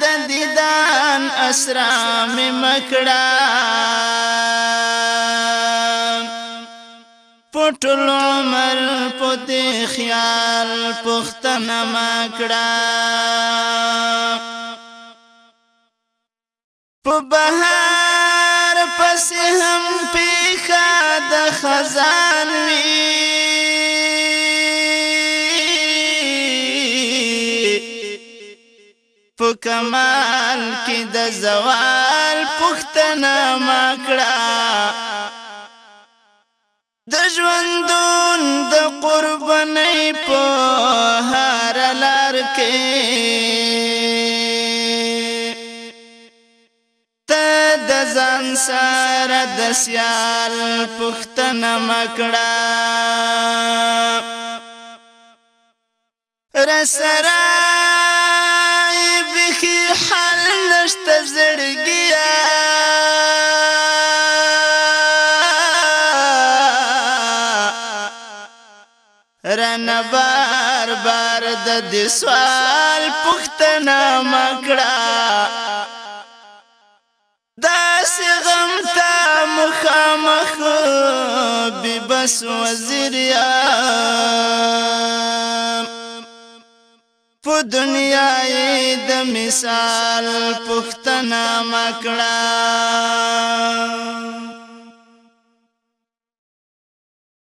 د دیدان اسرا می مکړه پټل عمر پته خیال پختنه مکړه په بهار پس هم پیخه کمال کې د زوال پښتنه ماکړه د ژوندون د قربانې په هر لار کې ته د ځان سره د سیال پښتنه ماکړه رسره نشته زړګیا رنا بار بار د دې سوال پښتنه مکړه داس غم ته مخامخ ببس وزیر یا په دنیا د مثال پښتنه مکړه